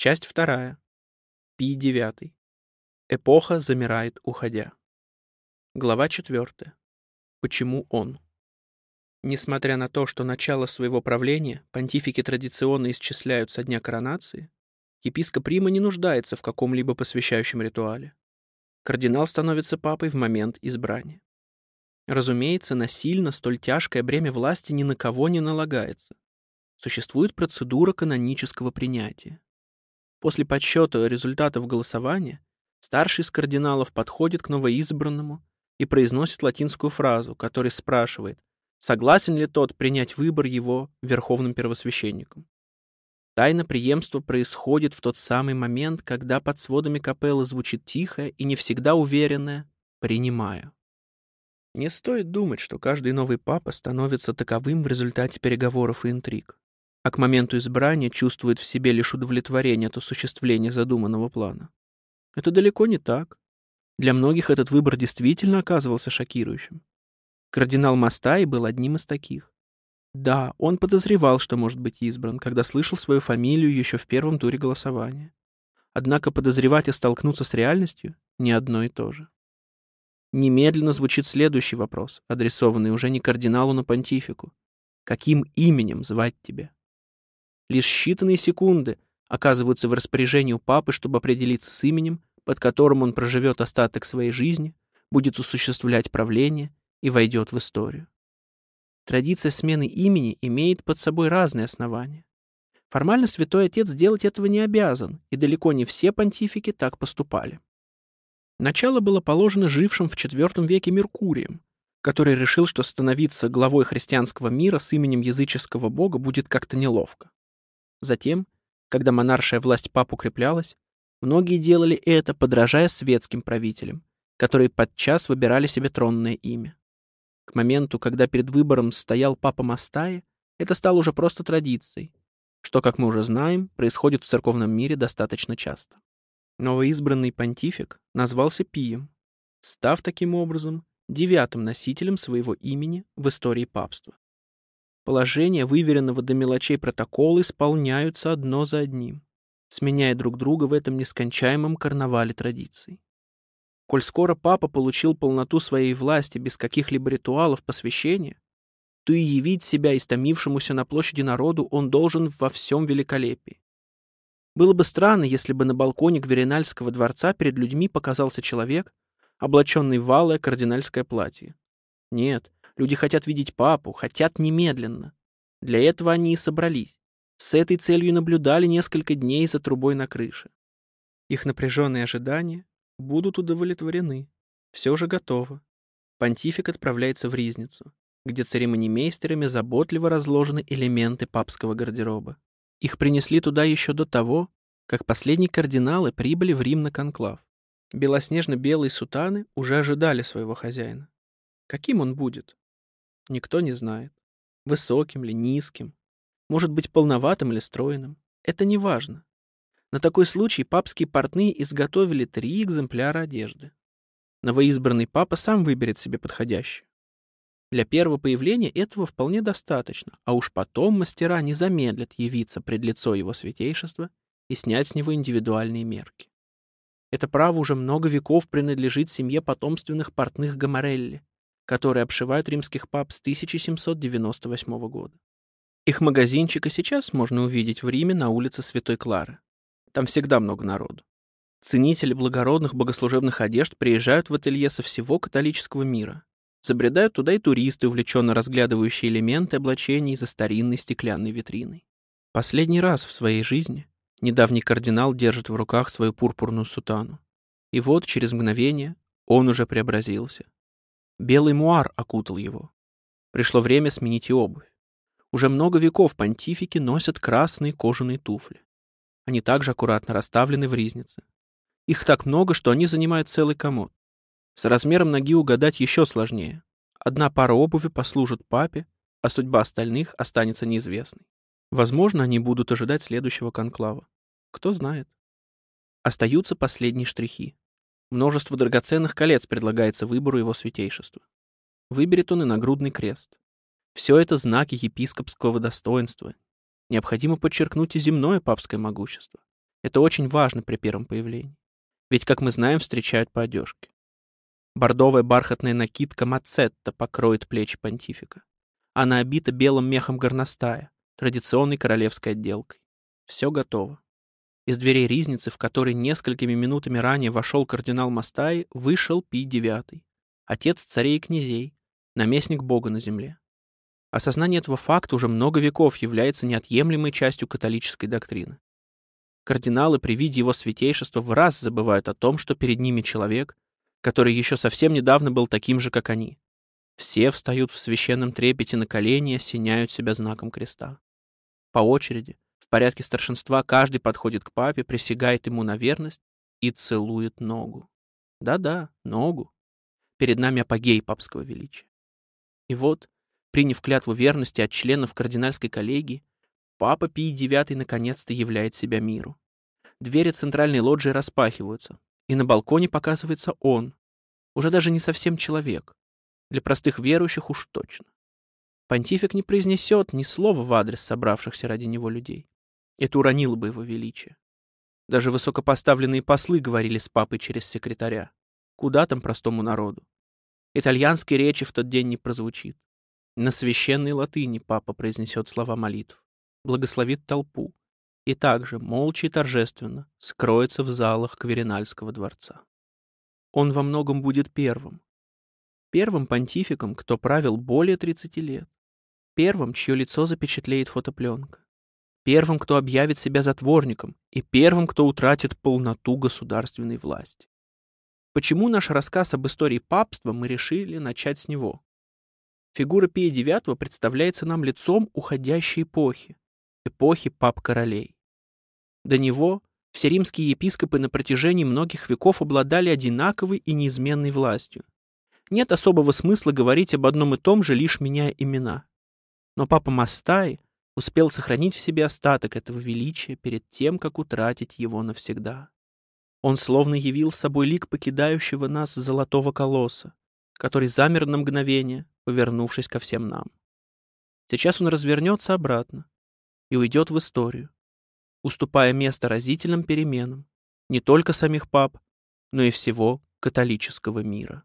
Часть вторая. Пи девятый. Эпоха замирает, уходя. Глава четвертая. Почему он? Несмотря на то, что начало своего правления понтифики традиционно исчисляют со дня коронации, епископ Рима не нуждается в каком-либо посвящающем ритуале. Кардинал становится папой в момент избрания. Разумеется, насильно столь тяжкое бремя власти ни на кого не налагается. Существует процедура канонического принятия. После подсчета результатов голосования старший из кардиналов подходит к новоизбранному и произносит латинскую фразу, который спрашивает, согласен ли тот принять выбор его верховным первосвященником. Тайна преемства происходит в тот самый момент, когда под сводами капеллы звучит тихое и не всегда уверенное «принимаю». Не стоит думать, что каждый новый папа становится таковым в результате переговоров и интриг, а к моменту избрания чувствует в себе лишь удовлетворение от осуществления задуманного плана. Это далеко не так. Для многих этот выбор действительно оказывался шокирующим. Кардинал Мастай был одним из таких. Да, он подозревал, что может быть избран, когда слышал свою фамилию еще в первом туре голосования. Однако подозревать и столкнуться с реальностью — не одно и то же. Немедленно звучит следующий вопрос, адресованный уже не кардиналу, но понтифику. Каким именем звать тебя? Лишь считанные секунды оказываются в распоряжении у папы, чтобы определиться с именем, под которым он проживет остаток своей жизни, будет осуществлять правление и войдет в историю. Традиция смены имени имеет под собой разные основания. Формально святой отец делать этого не обязан, и далеко не все понтифики так поступали. Начало было положено жившим в IV веке Меркурием, который решил, что становиться главой христианского мира с именем языческого бога будет как-то неловко. Затем, когда монаршая власть пап укреплялась, многие делали это, подражая светским правителям, которые подчас выбирали себе тронное имя. К моменту, когда перед выбором стоял папа Мастаи, это стало уже просто традицией, что, как мы уже знаем, происходит в церковном мире достаточно часто. Новоизбранный понтифик назвался Пием, став таким образом девятым носителем своего имени в истории папства. Положения выверенного до мелочей протокола исполняются одно за одним, сменяя друг друга в этом нескончаемом карнавале традиций. Коль скоро папа получил полноту своей власти без каких-либо ритуалов посвящения, то и явить себя истомившемуся на площади народу он должен во всем великолепии. Было бы странно, если бы на балконе Гверинальского дворца перед людьми показался человек, облаченный в валое кардинальское платье. Нет, люди хотят видеть папу, хотят немедленно. Для этого они и собрались. С этой целью наблюдали несколько дней за трубой на крыше. Их напряженные ожидания будут удовлетворены. Все же готово. Понтифик отправляется в Ризницу, где церемонимейстерами заботливо разложены элементы папского гардероба. Их принесли туда еще до того, как последние кардиналы прибыли в Рим на конклав. Белоснежно-белые сутаны уже ожидали своего хозяина. Каким он будет? Никто не знает. Высоким ли, низким. Может быть, полноватым или стройным. Это не важно. На такой случай папские портные изготовили три экземпляра одежды. Новоизбранный папа сам выберет себе подходящую. Для первого появления этого вполне достаточно, а уж потом мастера не замедлят явиться пред лицо его святейшества и снять с него индивидуальные мерки. Это право уже много веков принадлежит семье потомственных портных Гамарелли, которые обшивают римских пап с 1798 года. Их магазинчик и сейчас можно увидеть в Риме на улице Святой Клары. Там всегда много народу. Ценители благородных богослужебных одежд приезжают в ателье со всего католического мира. Забредают туда и туристы, увлеченно разглядывающие элементы облачений за старинной стеклянной витриной. Последний раз в своей жизни недавний кардинал держит в руках свою пурпурную сутану. И вот, через мгновение, он уже преобразился. Белый муар окутал его. Пришло время сменить и обувь. Уже много веков понтифики носят красные кожаные туфли. Они также аккуратно расставлены в ризнице. Их так много, что они занимают целый комод. С размером ноги угадать еще сложнее. Одна пара обуви послужит папе, а судьба остальных останется неизвестной. Возможно, они будут ожидать следующего конклава. Кто знает. Остаются последние штрихи. Множество драгоценных колец предлагается выбору его святейшества. Выберет он и нагрудный крест. Все это знаки епископского достоинства, Необходимо подчеркнуть и земное папское могущество. Это очень важно при первом появлении. Ведь, как мы знаем, встречают по одежке. Бордовая бархатная накидка Мацетта покроет плечи понтифика. Она обита белым мехом горностая, традиционной королевской отделкой. Все готово. Из дверей ризницы, в которой несколькими минутами ранее вошел кардинал Мастай, вышел Пий IX, отец царей и князей, наместник Бога на земле. Осознание этого факта уже много веков является неотъемлемой частью католической доктрины. Кардиналы при виде его святейшества в раз забывают о том, что перед ними человек, который еще совсем недавно был таким же, как они. Все встают в священном трепете на колени и осеняют себя знаком креста. По очереди, в порядке старшинства каждый подходит к папе, присягает ему на верность и целует ногу. Да-да, ногу. Перед нами апогей папского величия. И вот, приняв клятву верности от членов кардинальской коллегии, папа Пий IX наконец-то являет себя миру. Двери центральной лоджии распахиваются, и на балконе показывается он, уже даже не совсем человек. Для простых верующих уж точно. Понтифик не произнесет ни слова в адрес собравшихся ради него людей. Это уронило бы его величие. Даже высокопоставленные послы говорили с папой через секретаря. Куда там простому народу? Итальянской речи в тот день не прозвучит. На священной латыни папа произнесет слова молитв, благословит толпу и также, молча и торжественно, скроется в залах Кверинальского дворца. Он во многом будет первым. Первым понтификом, кто правил более 30 лет. Первым, чье лицо запечатлеет фотопленка первым, кто объявит себя затворником, и первым, кто утратит полноту государственной власти. Почему наш рассказ об истории папства мы решили начать с него? Фигура Пия IX представляется нам лицом уходящей эпохи, эпохи пап-королей. До него все римские епископы на протяжении многих веков обладали одинаковой и неизменной властью. Нет особого смысла говорить об одном и том же, лишь меняя имена. Но папа Мастай успел сохранить в себе остаток этого величия перед тем, как утратить его навсегда. Он словно явил собой лик покидающего нас золотого колосса, который замер на мгновение, повернувшись ко всем нам. Сейчас он развернется обратно и уйдет в историю, уступая место разительным переменам не только самих пап, но и всего католического мира.